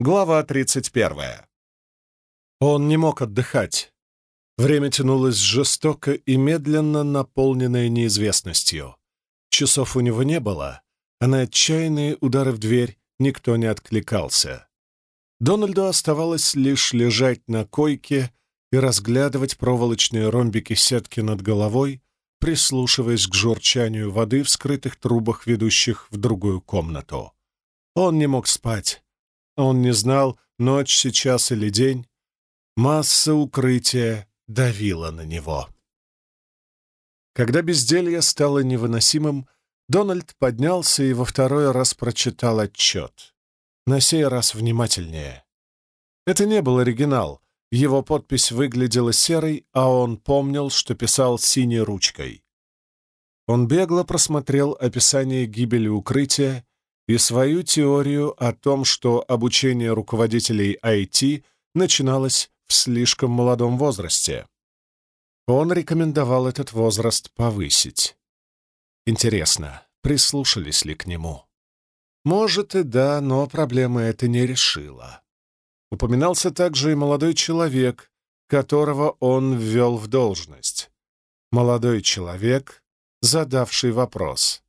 Глава 31. Он не мог отдыхать. Время тянулось жестоко и медленно, наполненное неизвестностью. Часов у него не было, а на отчаянные удары в дверь никто не откликался. Дональду оставалось лишь лежать на койке и разглядывать проволочные ромбики сетки над головой, прислушиваясь к журчанию воды в скрытых трубах, ведущих в другую комнату. Он не мог спать. Он не знал, ночь сейчас или день. Масса укрытия давила на него. Когда безделье стало невыносимым, Дональд поднялся и во второй раз прочитал отчет. На сей раз внимательнее. Это не был оригинал. Его подпись выглядела серой, а он помнил, что писал синей ручкой. Он бегло просмотрел описание гибели укрытия и свою теорию о том, что обучение руководителей IT начиналось в слишком молодом возрасте. Он рекомендовал этот возраст повысить. Интересно, прислушались ли к нему? Может и да, но проблема это не решила. Упоминался также и молодой человек, которого он ввел в должность. Молодой человек, задавший вопрос.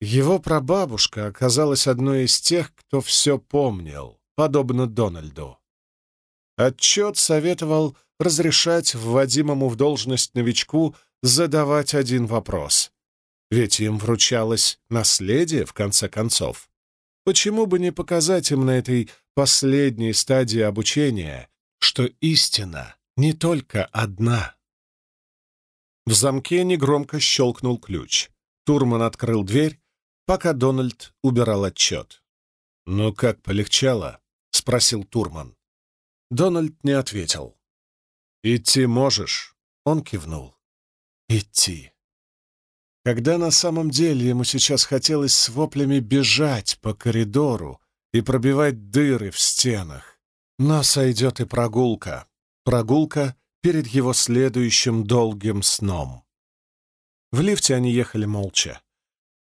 Его прабабушка оказалась одной из тех, кто все помнил, подобно Дональду. Отчет советовал разрешать вводимому в должность новичку задавать один вопрос. Ведь им вручалось наследие, в конце концов. Почему бы не показать им на этой последней стадии обучения, что истина не только одна? В замке негромко щелкнул ключ. Турман открыл дверь, пока Дональд убирал отчет. «Ну как, полегчало?» — спросил Турман. Дональд не ответил. «Идти можешь?» — он кивнул. «Идти». Когда на самом деле ему сейчас хотелось с воплями бежать по коридору и пробивать дыры в стенах. Но сойдет и прогулка. Прогулка перед его следующим долгим сном. В лифте они ехали молча.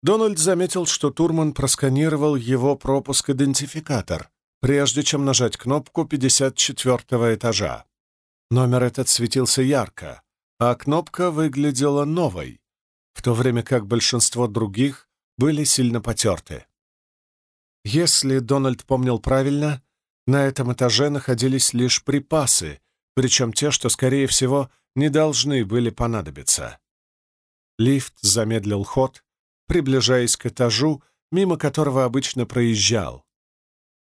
Дональд заметил, что Турман просканировал его пропуск-идентификатор, прежде чем нажать кнопку 54 этажа. Номер этот светился ярко, а кнопка выглядела новой, в то время как большинство других были сильно потерты. Если Дональд помнил правильно, на этом этаже находились лишь припасы, причем те, что, скорее всего, не должны были понадобиться. Лифт замедлил ход, приближаясь к этажу, мимо которого обычно проезжал,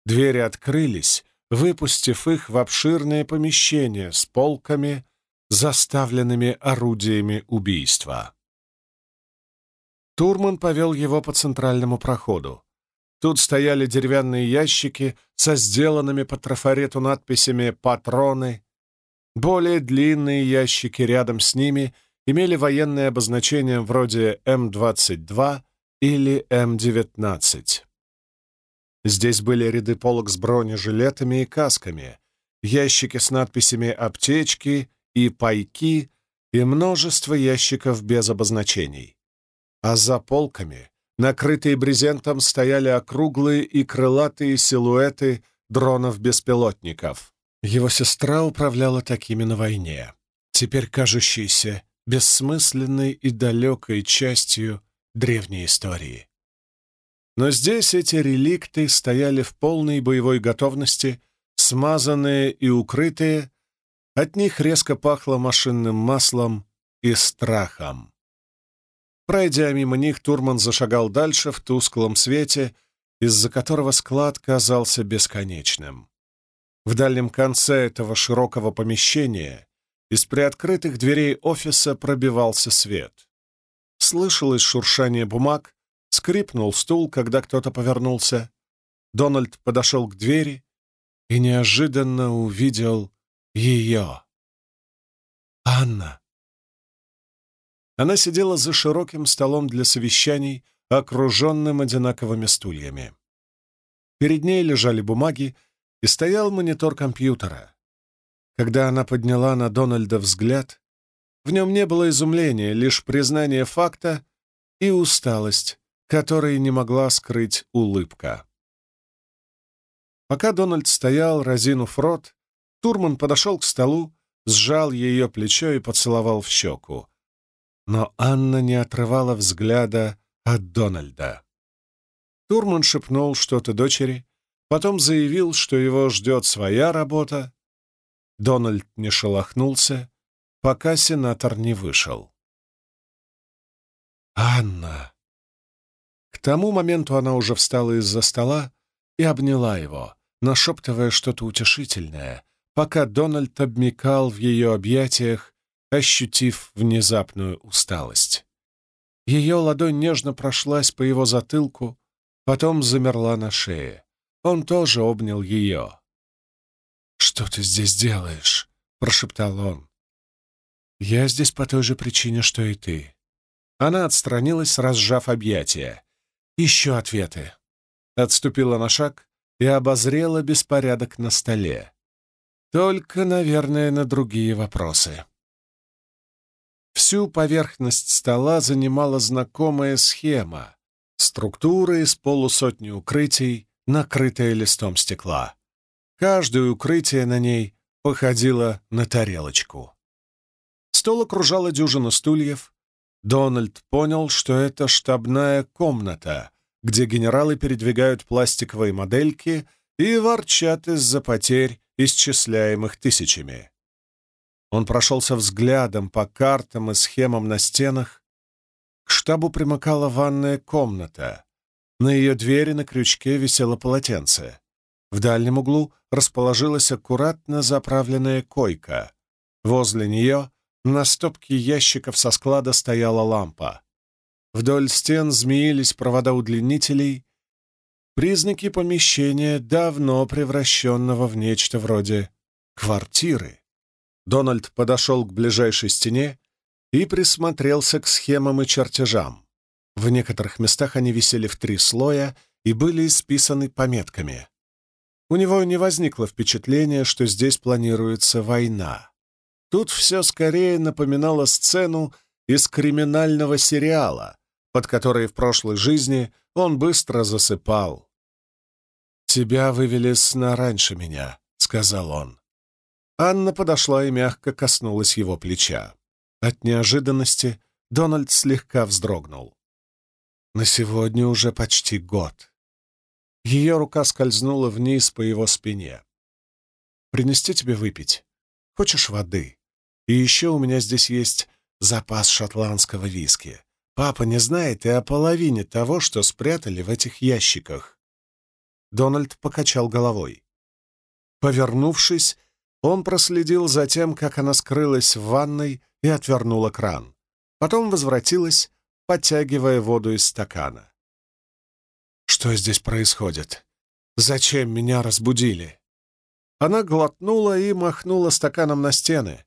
Двери открылись, выпустив их в обширное помещение с полками, заставленными орудиями убийства. Турман повел его по центральному проходу. Тут стояли деревянные ящики со сделанными по трафарету надписями «Патроны». Более длинные ящики рядом с ними имели военные обозначения вроде М-22 или М-19. Здесь были ряды полок с бронежилетами и касками, ящики с надписями «аптечки» и «пайки» и множество ящиков без обозначений. А за полками, накрытые брезентом, стояли округлые и крылатые силуэты дронов-беспилотников. Его сестра управляла такими на войне, теперь кажущейся бессмысленной и далекой частью древней истории. Но здесь эти реликты стояли в полной боевой готовности, смазанные и укрытые, от них резко пахло машинным маслом и страхом. Пройдя мимо них, Турман зашагал дальше в тусклом свете, из-за которого склад казался бесконечным. В дальнем конце этого широкого помещения из приоткрытых дверей офиса пробивался свет. Слышалось шуршание бумаг, Скрипнул стул, когда кто-то повернулся. Дональд подошел к двери и неожиданно увидел ее. Анна. Она сидела за широким столом для совещаний, окруженным одинаковыми стульями. Перед ней лежали бумаги, и стоял монитор компьютера. Когда она подняла на Дональда взгляд, в нем не было изумления, лишь признание факта и усталость, которой не могла скрыть улыбка. Пока Дональд стоял, разинув рот, Турман подошел к столу, сжал ее плечо и поцеловал в щеку. Но Анна не отрывала взгляда от Дональда. Турман шепнул что-то дочери, потом заявил, что его ждет своя работа. Дональд не шелохнулся, пока сенатор не вышел. «Анна!» К тому моменту она уже встала из-за стола и обняла его, нашептывая что-то утешительное, пока Дональд обмикал в ее объятиях, ощутив внезапную усталость. Ее ладонь нежно прошлась по его затылку, потом замерла на шее. Он тоже обнял ее. «Что ты здесь делаешь?» — прошептал он. «Я здесь по той же причине, что и ты». Она отстранилась, разжав объятия. «Еще ответы». Отступила на шаг и обозрела беспорядок на столе. Только, наверное, на другие вопросы. Всю поверхность стола занимала знакомая схема. Структура из полусотни укрытий, накрытая листом стекла. Каждое укрытие на ней походило на тарелочку. Стол окружала дюжина стульев. Дональд понял, что это штабная комната, где генералы передвигают пластиковые модельки и ворчат из-за потерь исчисляемых тысячами. Он прошелся взглядом по картам и схемам на стенах. К штабу примыкала ванная комната. На ее двери на крючке висело полотенце. В дальнем углу расположилась аккуратно заправленная койка. Возле нее на стопке ящиков со склада стояла лампа. Вдоль стен змеились провода удлинителей, Признаки помещения, давно превращенного в нечто вроде квартиры. Дональд подошел к ближайшей стене и присмотрелся к схемам и чертежам. В некоторых местах они висели в три слоя и были исписаны пометками. У него не возникло впечатления, что здесь планируется война. Тут все скорее напоминало сцену из криминального сериала, под который в прошлой жизни он быстро засыпал. «Тебя вывели сна раньше меня», — сказал он. Анна подошла и мягко коснулась его плеча. От неожиданности Дональд слегка вздрогнул. На сегодня уже почти год. Ее рука скользнула вниз по его спине. «Принести тебе выпить? Хочешь воды? И еще у меня здесь есть запас шотландского виски. Папа не знает и о половине того, что спрятали в этих ящиках. Дональд покачал головой. Повернувшись, он проследил за тем, как она скрылась в ванной и отвернула кран. Потом возвратилась, подтягивая воду из стакана. «Что здесь происходит? Зачем меня разбудили?» Она глотнула и махнула стаканом на стены.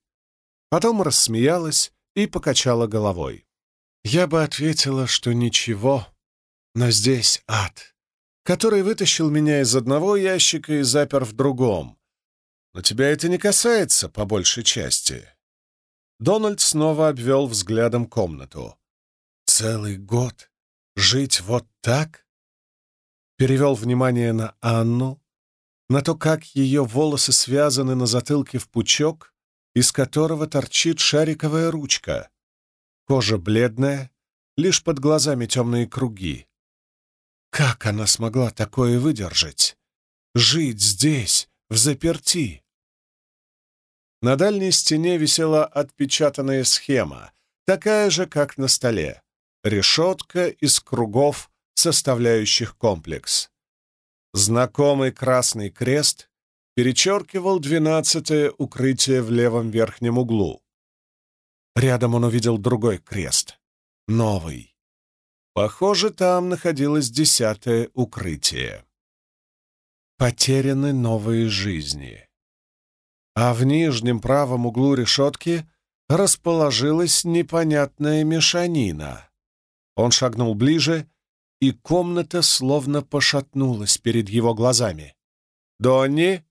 Потом рассмеялась и покачала головой. «Я бы ответила, что ничего, но здесь ад который вытащил меня из одного ящика и запер в другом. Но тебя это не касается, по большей части. Дональд снова обвел взглядом комнату. Целый год? Жить вот так? Перевел внимание на Анну, на то, как ее волосы связаны на затылке в пучок, из которого торчит шариковая ручка. Кожа бледная, лишь под глазами темные круги. Как она смогла такое выдержать? Жить здесь, в заперти? На дальней стене висела отпечатанная схема, такая же, как на столе. Решетка из кругов, составляющих комплекс. Знакомый красный крест перечеркивал двенадцатое укрытие в левом верхнем углу. Рядом он увидел другой крест, новый. Похоже, там находилось десятое укрытие. Потеряны новые жизни. А в нижнем правом углу решетки расположилась непонятная мешанина. Он шагнул ближе, и комната словно пошатнулась перед его глазами. «Донни?»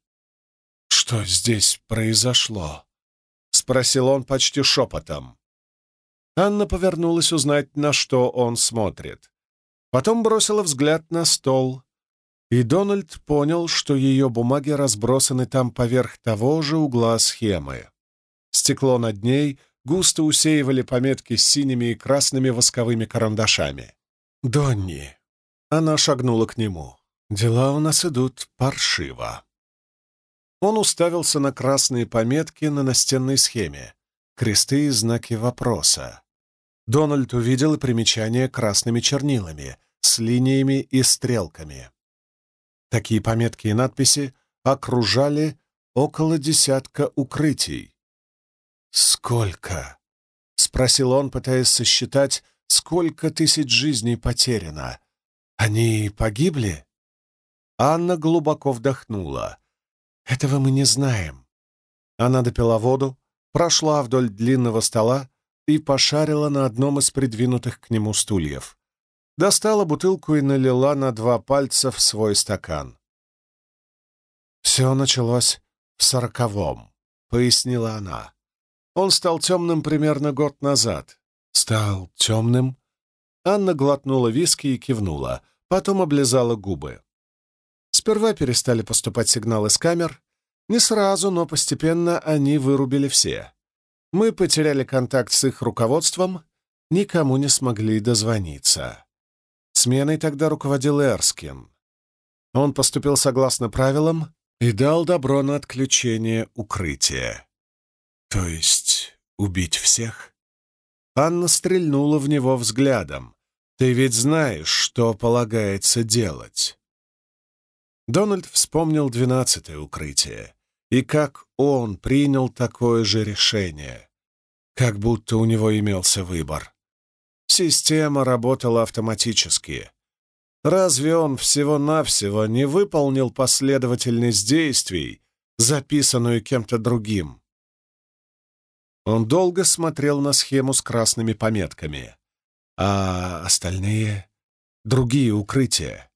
«Что здесь произошло?» — спросил он почти шепотом. Анна повернулась узнать, на что он смотрит. Потом бросила взгляд на стол. и Дональд понял, что ее бумаги разбросаны там поверх того же угла схемы. Стекло над ней густо усеивали пометки с синими и красными восковыми карандашами. «Донни!» Она шагнула к нему. «Дела у нас идут паршиво». Он уставился на красные пометки на настенной схеме, кресты и знаки вопроса. Дональд увидел и примечания красными чернилами, с линиями и стрелками. Такие пометки и надписи окружали около десятка укрытий. «Сколько?» — спросил он, пытаясь сосчитать, сколько тысяч жизней потеряно. «Они погибли?» Анна глубоко вдохнула. «Этого мы не знаем». Она допила воду, прошла вдоль длинного стола и пошарила на одном из придвинутых к нему стульев. Достала бутылку и налила на два пальца в свой стакан. «Все началось в сороковом», — пояснила она. «Он стал темным примерно год назад». «Стал темным?» Анна глотнула виски и кивнула, потом облизала губы. Сперва перестали поступать сигналы с камер. Не сразу, но постепенно они вырубили все. Мы потеряли контакт с их руководством, никому не смогли дозвониться. Сменой тогда руководил Эрскин. Он поступил согласно правилам и дал добро на отключение укрытия. То есть убить всех? Анна стрельнула в него взглядом. «Ты ведь знаешь, что полагается делать». Дональд вспомнил двенадцатое укрытие и как он принял такое же решение, как будто у него имелся выбор. Система работала автоматически. Разве он всего-навсего не выполнил последовательность действий, записанную кем-то другим? Он долго смотрел на схему с красными пометками. А остальные — другие укрытия.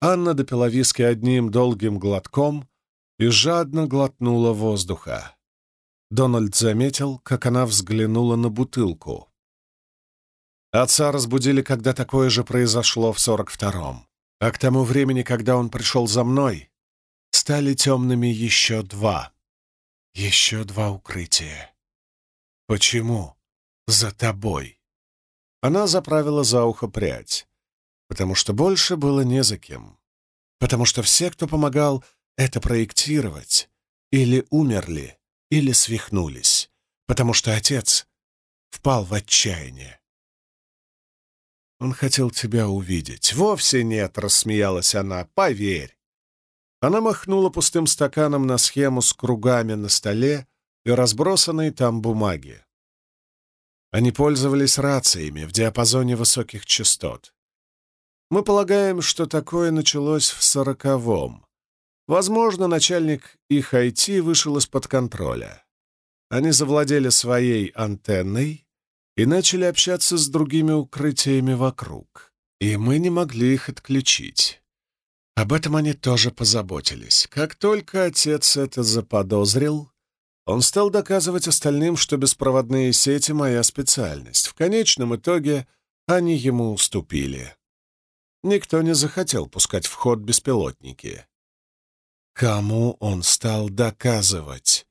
Анна допила виски одним долгим глотком и жадно глотнула воздуха. Дональд заметил, как она взглянула на бутылку. Отца разбудили, когда такое же произошло в сорок втором. А к тому времени, когда он пришел за мной, стали темными еще два. Еще два укрытия. Почему? За тобой. Она заправила за ухо прядь, потому что больше было не за кем. Потому что все, кто помогал это проектировать, или умерли, или свихнулись, потому что отец впал в отчаяние. Он хотел тебя увидеть. Вовсе нет, рассмеялась она, поверь. Она махнула пустым стаканом на схему с кругами на столе и разбросанной там бумаги. Они пользовались рациями в диапазоне высоких частот. Мы полагаем, что такое началось в сороковом. Возможно, начальник их IT вышел из-под контроля. Они завладели своей антенной и начали общаться с другими укрытиями вокруг, и мы не могли их отключить. Об этом они тоже позаботились. Как только отец это заподозрил, он стал доказывать остальным, что беспроводные сети — моя специальность. В конечном итоге они ему уступили. Никто не захотел пускать в ход беспилотники. Кому он стал доказывать?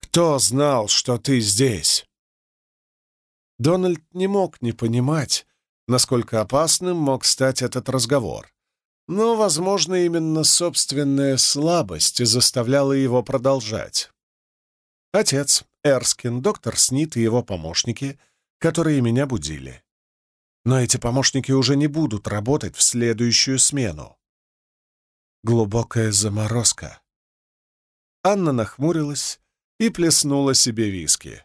Кто знал, что ты здесь? Дональд не мог не понимать, насколько опасным мог стать этот разговор. Но, возможно, именно собственная слабость заставляла его продолжать. Отец, Эрскин, доктор Снит и его помощники, которые меня будили. Но эти помощники уже не будут работать в следующую смену. Глубокая заморозка. Анна нахмурилась и плеснула себе виски.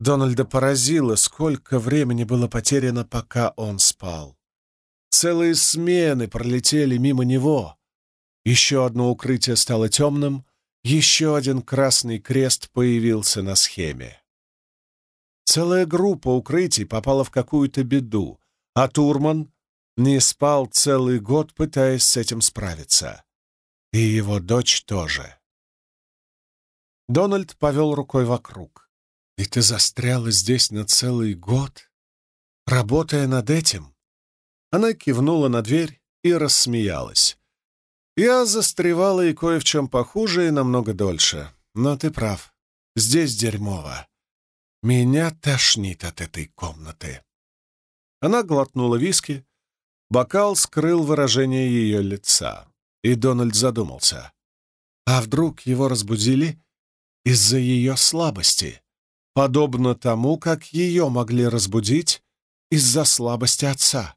Дональда поразило, сколько времени было потеряно, пока он спал. Целые смены пролетели мимо него. Еще одно укрытие стало темным, еще один красный крест появился на схеме. Целая группа укрытий попала в какую-то беду, а Турман не спал целый год, пытаясь с этим справиться. И его дочь тоже. Дональд повел рукой вокруг. «И ты застряла здесь на целый год, работая над этим?» Она кивнула на дверь, и рассмеялась. «Я застревала и кое в чем похуже, и намного дольше. Но ты прав. Здесь дерьмово. Меня тошнит от этой комнаты». Она глотнула виски. Бокал скрыл выражение ее лица. И Дональд задумался. А вдруг его разбудили из-за ее слабости, подобно тому, как ее могли разбудить из-за слабости отца?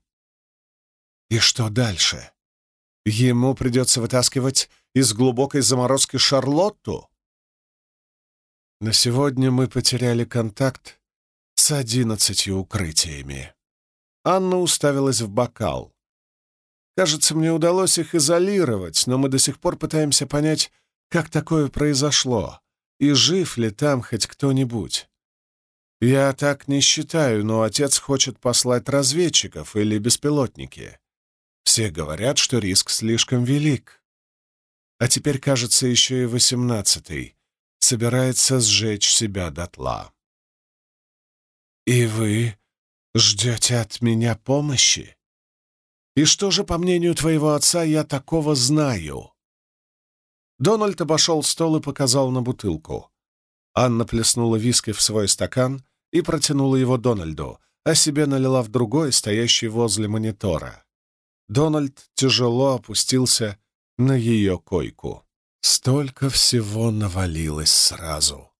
И что дальше? Ему придется вытаскивать из глубокой заморозки Шарлотту? На сегодня мы потеряли контакт с одиннадцатью укрытиями. Анна уставилась в бокал. Кажется, мне удалось их изолировать, но мы до сих пор пытаемся понять, как такое произошло, и жив ли там хоть кто-нибудь. Я так не считаю, но отец хочет послать разведчиков или беспилотники. Все говорят, что риск слишком велик. А теперь, кажется, еще и восемнадцатый собирается сжечь себя дотла. «И вы ждете от меня помощи? И что же, по мнению твоего отца, я такого знаю?» Дональд обошел стол и показал на бутылку. Анна плеснула виски в свой стакан и протянула его Дональду, а себе налила в другой, стоящий возле монитора. Дональд тяжело опустился на ее койку. Столько всего навалилось сразу.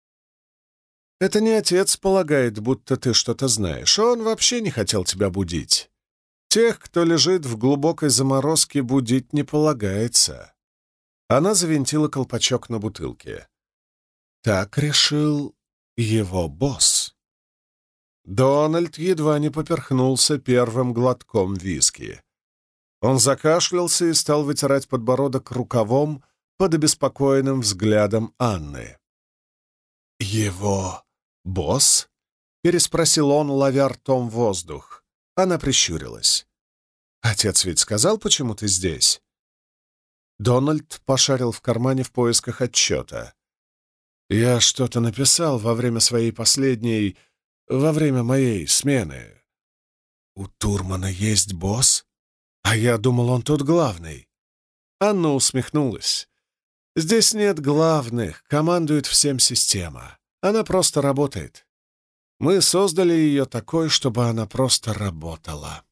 Это не отец полагает, будто ты что-то знаешь. Он вообще не хотел тебя будить. Тех, кто лежит в глубокой заморозке, будить не полагается. Она завинтила колпачок на бутылке. Так решил его босс. Дональд едва не поперхнулся первым глотком виски. Он закашлялся и стал вытирать подбородок рукавом под обеспокоенным взглядом Анны. «Его босс?» — переспросил он, ловя ртом воздух. Она прищурилась. «Отец ведь сказал, почему ты здесь?» Дональд пошарил в кармане в поисках отчета. «Я что-то написал во время своей последней... во время моей смены. У Турмана есть босс?» А я думал, он тут главный. Анна усмехнулась. Здесь нет главных, командует всем система. Она просто работает. Мы создали ее такой, чтобы она просто работала.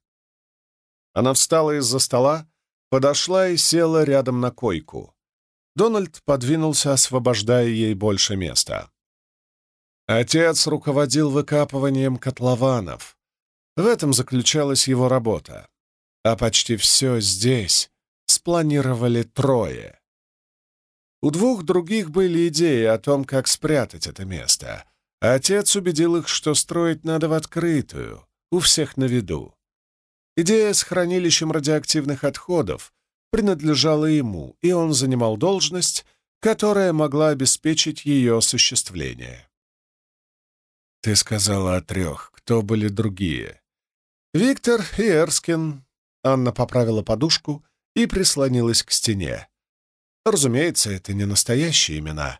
Она встала из-за стола, подошла и села рядом на койку. Дональд подвинулся, освобождая ей больше места. Отец руководил выкапыванием котлованов. В этом заключалась его работа а почти все здесь спланировали трое. У двух других были идеи о том, как спрятать это место. Отец убедил их, что строить надо в открытую, у всех на виду. Идея с хранилищем радиоактивных отходов принадлежала ему, и он занимал должность, которая могла обеспечить ее осуществление. «Ты сказала о трех. Кто были другие?» «Виктор и Эрскин, Анна поправила подушку и прислонилась к стене. Разумеется, это не настоящие имена.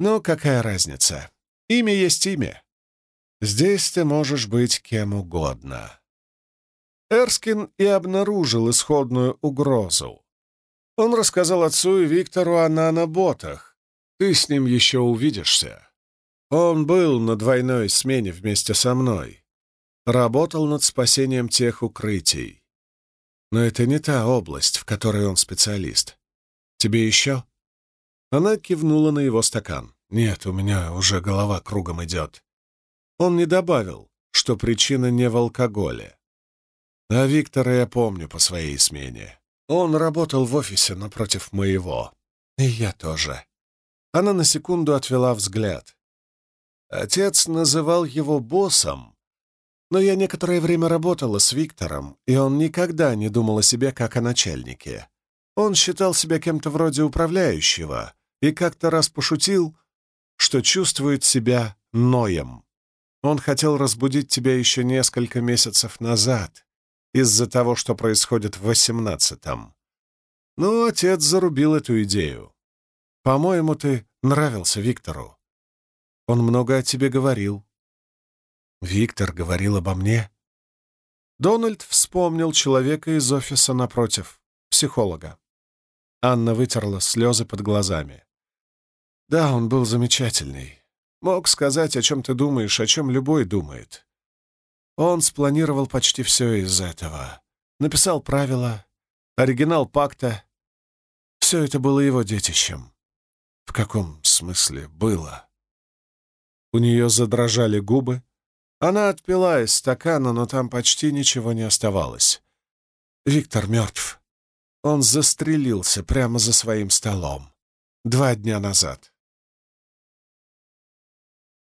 Но какая разница? Имя есть имя. Здесь ты можешь быть кем угодно. Эрскин и обнаружил исходную угрозу. Он рассказал отцу и Виктору о наноботах. Ты с ним еще увидишься. Он был на двойной смене вместе со мной. Работал над спасением тех укрытий. Но это не та область, в которой он специалист. Тебе еще?» Она кивнула на его стакан. «Нет, у меня уже голова кругом идет». Он не добавил, что причина не в алкоголе. А Виктора я помню по своей смене. Он работал в офисе напротив моего. И я тоже. Она на секунду отвела взгляд. Отец называл его боссом, но я некоторое время работала с Виктором, и он никогда не думал о себе как о начальнике. Он считал себя кем-то вроде управляющего и как-то раз пошутил, что чувствует себя Ноем. Он хотел разбудить тебя еще несколько месяцев назад из-за того, что происходит в восемнадцатом. Но отец зарубил эту идею. По-моему, ты нравился Виктору. Он много о тебе говорил, Виктор говорил обо мне. Дональд вспомнил человека из офиса напротив. психолога. Анна вытерла слезы под глазами. Да, он был замечательный. Мог сказать, о чем ты думаешь, о чем любой думает. Он спланировал почти все из этого. Написал правила, оригинал пакта. Все это было его детищем. В каком смысле было? У нее задрожали губы. Она отпила из стакана, но там почти ничего не оставалось. Виктор мертв. Он застрелился прямо за своим столом. Два дня назад.